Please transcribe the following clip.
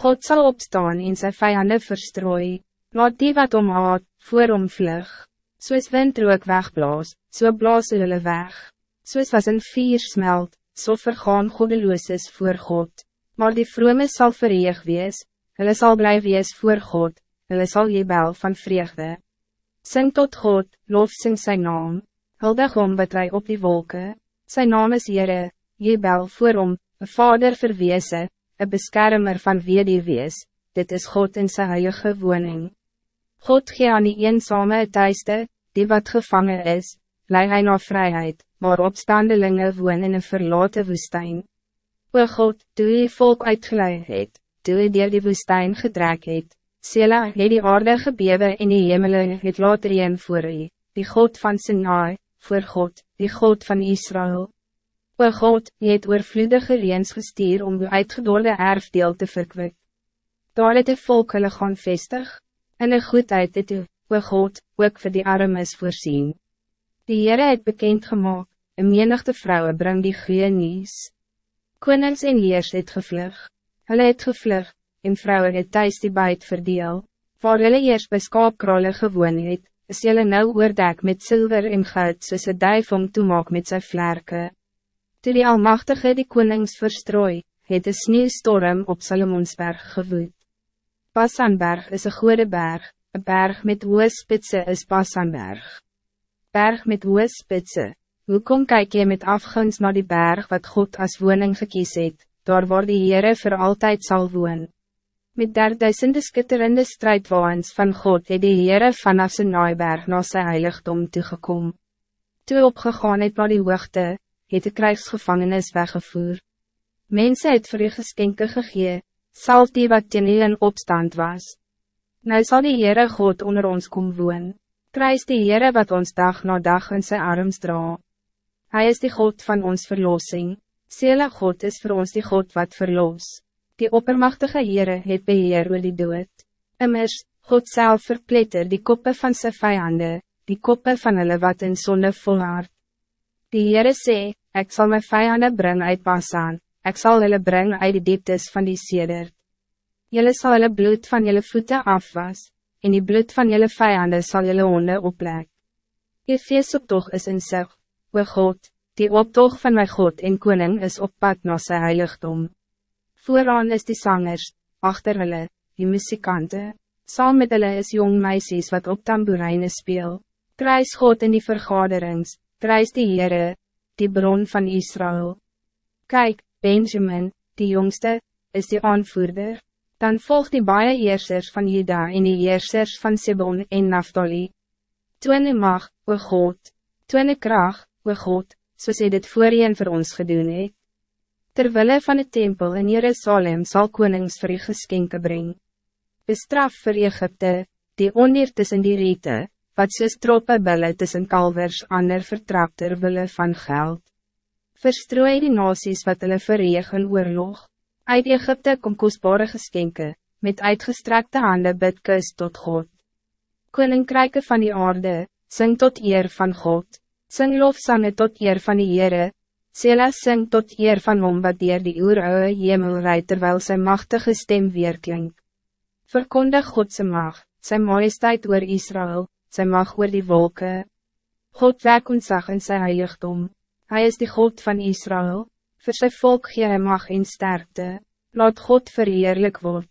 God zal opstaan en sy vijanden verstrooi, laat die wat om haat, voor hom vlug, soos windrook wegblaas, so blaas hulle weg, soos was een vier smelt, so vergaan goddeloos voor God, maar die vrome sal verreeg wees, hulle sal bly wees voor God, hulle sal jebel van vreugde. Sing tot God, lof sing sy naam, huldig om wat hy op die wolken, sy naam is Heere, jebel voor hom, een vader verweese, een beschermer van wie die wees, dit is God in sy heilige woning. God gee aan die eenzame thuiste, die wat gevangen is, lei hy na vrijheid, maar opstandelingen woon in een verlaten woestijn. O God, toe jy volk uitgeleid het, toe jy dier die woestijn gedrek het, Sela het die aarde gebewe en die hemelen het later een voor jy, die God van Sinai, voor God, die God van Israël. O God, je het oorvloedige reens gestuur om uw uitgedorde erfdeel te verkwik. Daar het die volk hulle gaan vestig, en een goedheid het u, o God, ook voor die armes voorzien. Die Heere het bekend gemaakt, een menigte vrouwen bring die goeie nieuws. Konings en heers het gevlug, hulle het gevlug, en vrouwen het thuis die buit verdeel, waar hulle eers by skaapkralle gewoon het, is julle nou oordek met zilver en goud soos een duif om te maak met sy vlerke. Toe die Almachtige die konings verstrooi, het een sneeuwstorm op Salomonsberg gewoed. Passanberg is een goede berg, een berg met hoge spitse is Passanberg. Berg met hoge spitse, hoe kom kyk jy met afguns naar die berg wat God als woning gekies het, daar waar die Heere voor altijd zal woon. Met derduisende skitterende strijdwaans van God het die Heere vanaf zijn naaiberg na sy heiligdom toegekom. Toe opgegaan het naar die hoogte, het de krijgsgevangenis weggevoer. Mensen het vir u geskenke gegee, sal die wat teen in opstand was. Nou zal die Heere God onder ons kom woon, kruis die Heere wat ons dag na dag in zijn arms dra. Hij is die God van ons verlossing, Sela God is voor ons die God wat verlos. Die oppermachtige Heere het beheer oor die dood. Immers, God zelf verpletter die koppen van zijn vijanden, die koppen van hulle wat in zonde volhard. Die Heere sê, ik zal mijn vijanden brengen uit Basan, ik zal hulle brengen uit de dieptes van die sedert. Jullie zal hulle bloed van jullie voeten afwas, en die bloed van jullie vijanden zal jullie honden oplek. Je feestoptocht is in zich, o God, die optocht van mijn God en koning is op pad na sy heiligdom. Vooraan is die zangers, achter hulle, die muzikanten, saam met hulle is jong meisjes wat op tamboerijnen speel, kruis God in die vergaderings, Prijs die Heere, die bron van Israël. Kijk, Benjamin, die jongste, is die aanvoerder. Dan volgt die baie heersers van Juda en die heersers van Sebon en Naftali. Twinne mag, o God, twinne kracht, o God, soos hy dit voorheen voor ons gedoen het. Terwille van het tempel in Jerusalem zal konings vir u geskenke brengen. Bestraf voor Egypte, die ondier tussen die riete, wat soos troppe bille tussen kalvers ander vertrapter wille van geld. Verstrooi die nasies wat hulle verreeg in oorlog. Uit Egypte kom kostbare geskenke, met uitgestrekte handen bid kus tot God. Koninkryke van die aarde, sing tot eer van God, sing lofsange tot eer van die Heere, Sela sing tot eer van hom wat dier die oerouwe hemel rijd terwijl sy machtige stem weerklink. Verkondig Godse mag, sy majesteit oor Israël, sy mag oor die wolken. God werk ontzag in sy heiligdom, Hij is die God van Israël, voor sy volk gee hy mag en sterkte, laat God verheerlijk word.